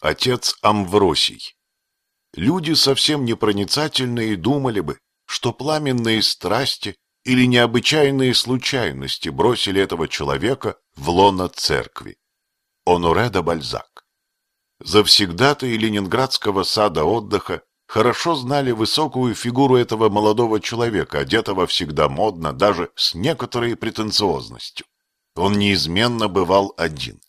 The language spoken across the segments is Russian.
Отец Амвросий. Люди совсем непроницательные думали бы, что пламенные страсти или необычайные случайности бросили этого человека в лоно церкви. Оноре де Бальзак. Завсегдатые ленинградского сада отдыха хорошо знали высокую фигуру этого молодого человека, одетого всегда модно, даже с некоторой претенциозностью. Он неизменно бывал один.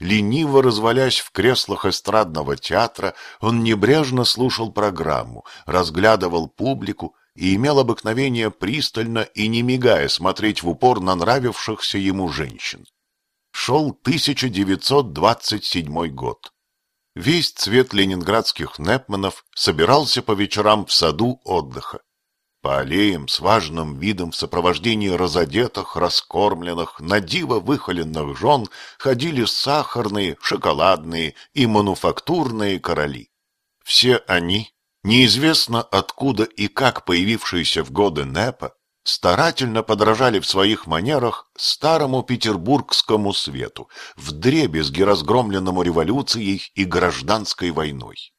Лениво развалясь в креслах эстрадного театра, он небрежно слушал программу, разглядывал публику и имел обыкновение пристально и не мигая смотреть в упор на нравившихся ему женщин. Шел 1927 год. Весь цвет ленинградских непманов собирался по вечерам в саду отдыха. По аллеям с важным видом в сопровождении разодетых, раскормленных, надиво выхоленных жен ходили сахарные, шоколадные и мануфактурные короли. Все они, неизвестно откуда и как появившиеся в годы НЭПа, старательно подражали в своих манерах старому петербургскому свету, вдребезги разгромленному революцией и гражданской войной.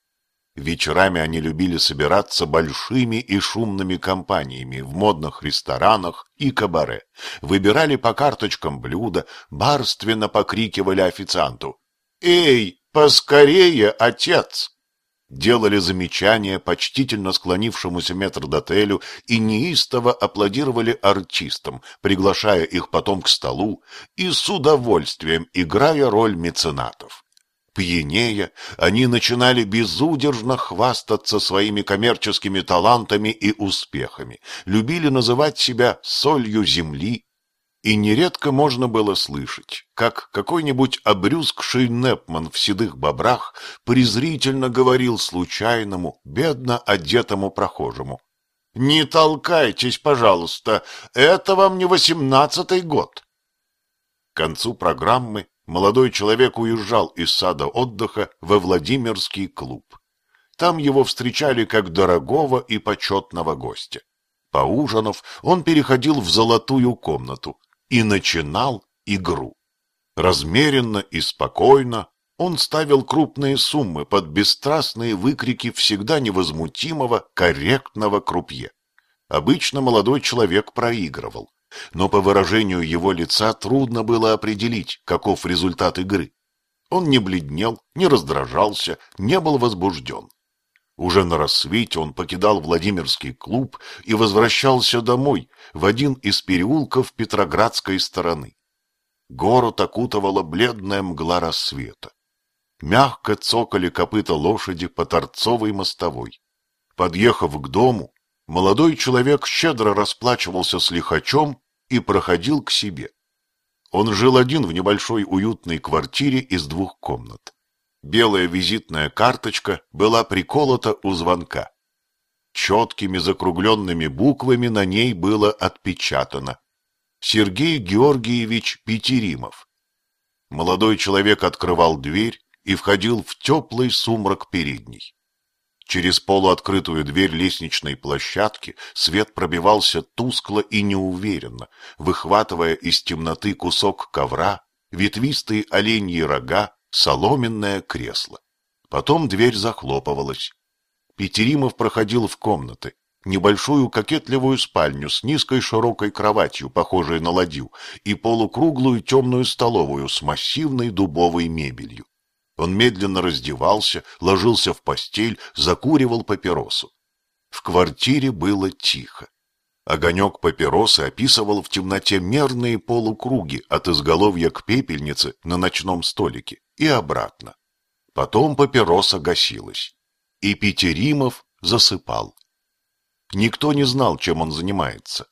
Вечерами они любили собираться большими и шумными компаниями в модных ресторанах и кабаре, выбирали по карточкам блюда, барственно покрикивали официанту «Эй, поскорее, отец!» делали замечания почтительно склонившемуся метрдотелю и неистово аплодировали артистам, приглашая их потом к столу и с удовольствием играя роль меценатов. Пьянея, они начинали безудержно хвастаться своими коммерческими талантами и успехами, любили называть себя солью земли, и нередко можно было слышать, как какой-нибудь обрюзгший Непман в седых бобрах презрительно говорил случайному, бедно одетому прохожему. «Не толкайтесь, пожалуйста, это вам не восемнадцатый год». К концу программы молодой человек уезжал из сада отдыха во Владимирский клуб. Там его встречали как дорогого и почетного гостя. Поужинав, он переходил в золотую комнату и начинал игру. Размеренно и спокойно он ставил крупные суммы под бесстрастные выкрики всегда невозмутимого, корректного крупье. Обычно молодой человек проигрывал но по выражению его лица трудно было определить, каков результат игры. Он не бледнел, не раздражался, не был возбужден. Уже на рассвете он покидал Владимирский клуб и возвращался домой, в один из переулков Петроградской стороны. Город окутывала бледная мгла рассвета. Мягко цокали копыта лошади по торцовой мостовой. Подъехав к дому, молодой человек щедро расплачивался с лихачом и проходил к себе. Он жил один в небольшой уютной квартире из двух комнат. Белая визитная карточка была приколота у звонка. Четкими закругленными буквами на ней было отпечатано «Сергей Георгиевич Петеримов». Молодой человек открывал дверь и входил в теплый сумрак передней. Через полуоткрытую дверь лестничной площадки свет пробивался тускло и неуверенно, выхватывая из темноты кусок ковра, ветвистые оленьи рога, соломенное кресло. Потом дверь захлопывалась. Петеримов проходил в комнаты, небольшую кокетливую спальню с низкой широкой кроватью, похожей на ладью, и полукруглую темную столовую с массивной дубовой мебелью. Он медленно раздевался, ложился в постель, закуривал папиросу. В квартире было тихо. Огонек папиросы описывал в темноте мерные полукруги от изголовья к пепельнице на ночном столике и обратно. Потом папироса гасилась, и Петеримов засыпал. Никто не знал, чем он занимается.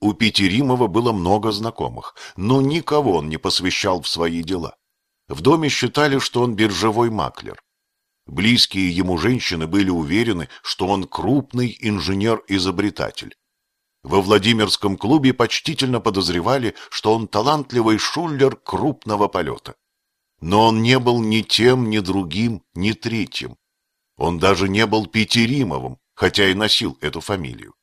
У Петеримова было много знакомых, но никого он не посвящал в свои дела. В доме считали, что он биржевой маклер. Близкие ему женщины были уверены, что он крупный инженер-изобретатель. Во Владимирском клубе почтительно подозревали, что он талантливый шуллер крупного полета. Но он не был ни тем, ни другим, ни третьим. Он даже не был Петеримовым, хотя и носил эту фамилию.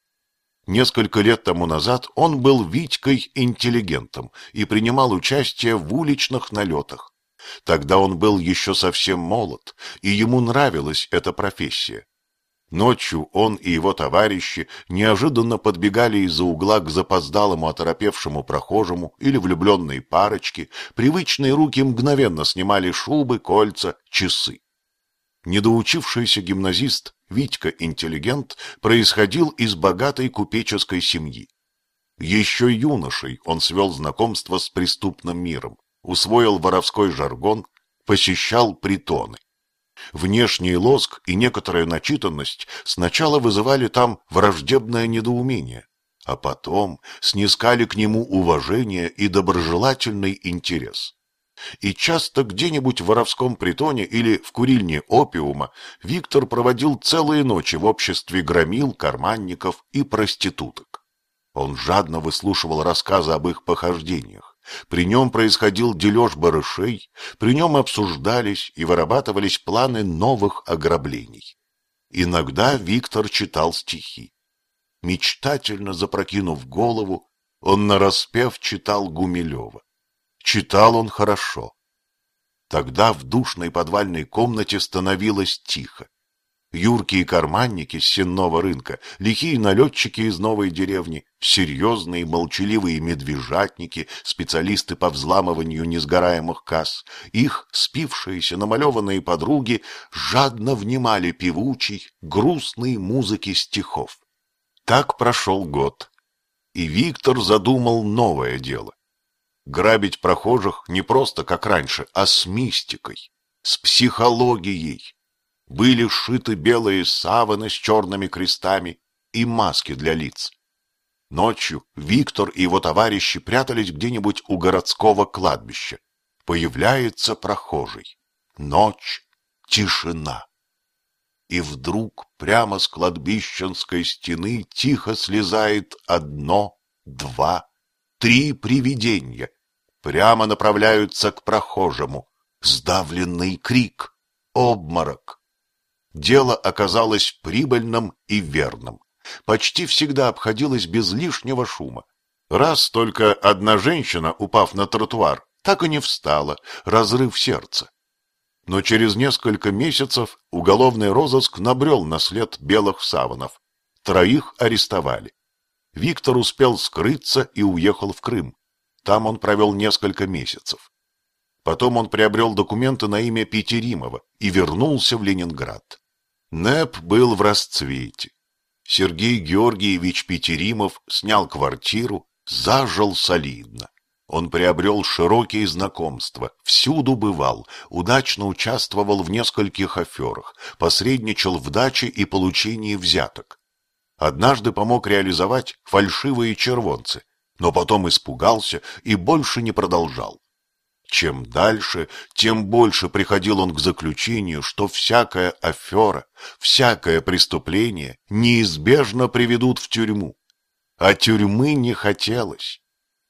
Несколько лет тому назад он был Витькой-интеллигентом и принимал участие в уличных налетах. Тогда он был еще совсем молод, и ему нравилась эта профессия. Ночью он и его товарищи неожиданно подбегали из-за угла к запоздалому оторопевшему прохожему или влюбленной парочке, привычные руки мгновенно снимали шубы, кольца, часы. Недоучившийся гимназист Витька-интеллигент происходил из богатой купеческой семьи. Еще юношей он свел знакомство с преступным миром, усвоил воровской жаргон, посещал притоны. Внешний лоск и некоторая начитанность сначала вызывали там враждебное недоумение, а потом снискали к нему уважение и доброжелательный интерес. И часто где-нибудь в воровском притоне или в курильне опиума Виктор проводил целые ночи в обществе громил, карманников и проституток. Он жадно выслушивал рассказы об их похождениях. При нем происходил дележ барышей, при нем обсуждались и вырабатывались планы новых ограблений. Иногда Виктор читал стихи. Мечтательно запрокинув голову, он нараспев читал Гумилева. Читал он хорошо. Тогда в душной подвальной комнате становилось тихо. Юркие карманники с сенного рынка, лихие налетчики из новой деревни, серьезные молчаливые медвежатники, специалисты по взламыванию несгораемых касс, их спившиеся намалеванные подруги жадно внимали певучей, грустной музыке стихов. Так прошел год, и Виктор задумал новое дело грабить прохожих не просто как раньше, а с мистикой, с психологией. Были сшиты белые саваны с черными крестами и маски для лиц. Ночью Виктор и его товарищи прятались где-нибудь у городского кладбища. Появляется прохожий. Ночь, тишина. И вдруг прямо с кладбищенской стены тихо слезает одно, два, три привидения прямо направляются к прохожему. Сдавленный крик, обморок. Дело оказалось прибыльным и верным. Почти всегда обходилось без лишнего шума. Раз только одна женщина, упав на тротуар, так и не встала, разрыв сердца. Но через несколько месяцев уголовный розыск набрел на след белых саванов. Троих арестовали. Виктор успел скрыться и уехал в Крым. Там он провел несколько месяцев. Потом он приобрел документы на имя Петеримова и вернулся в Ленинград. НЭП был в расцвете. Сергей Георгиевич Петеримов снял квартиру, зажил солидно. Он приобрел широкие знакомства, всюду бывал, удачно участвовал в нескольких аферах, посредничал в даче и получении взяток. Однажды помог реализовать фальшивые червонцы, но потом испугался и больше не продолжал. Чем дальше, тем больше приходил он к заключению, что всякая афера, всякое преступление неизбежно приведут в тюрьму. А тюрьмы не хотелось.